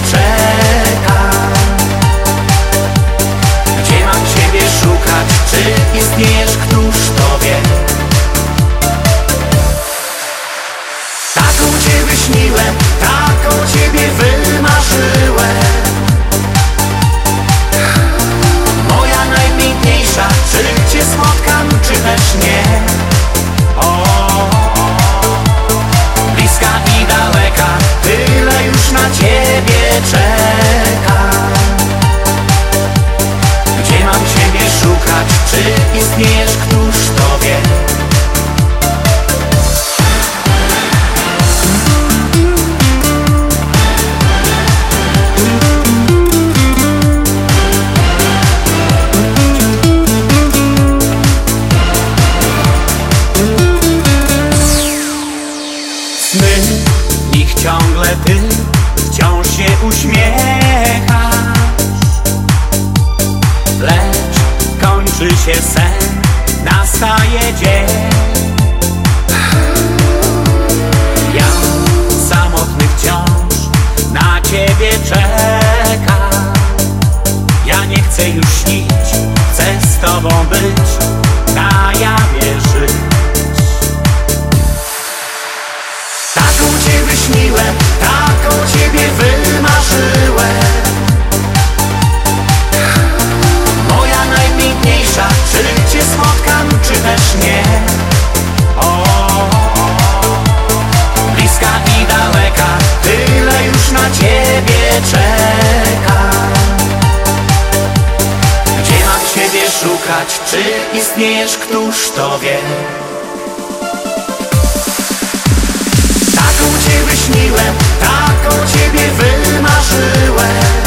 try. Ciągle ty wciąż się uśmiechasz. Lecz kończy się sen, nastaje dzień. Ja samotny wciąż na ciebie czekam. Ja nie chcę już śnić, chcę z tobą być Na jawie żyć szukać, czy istniejesz, któż to wie. Taką ciebie śniłem, taką ciebie wymarzyłem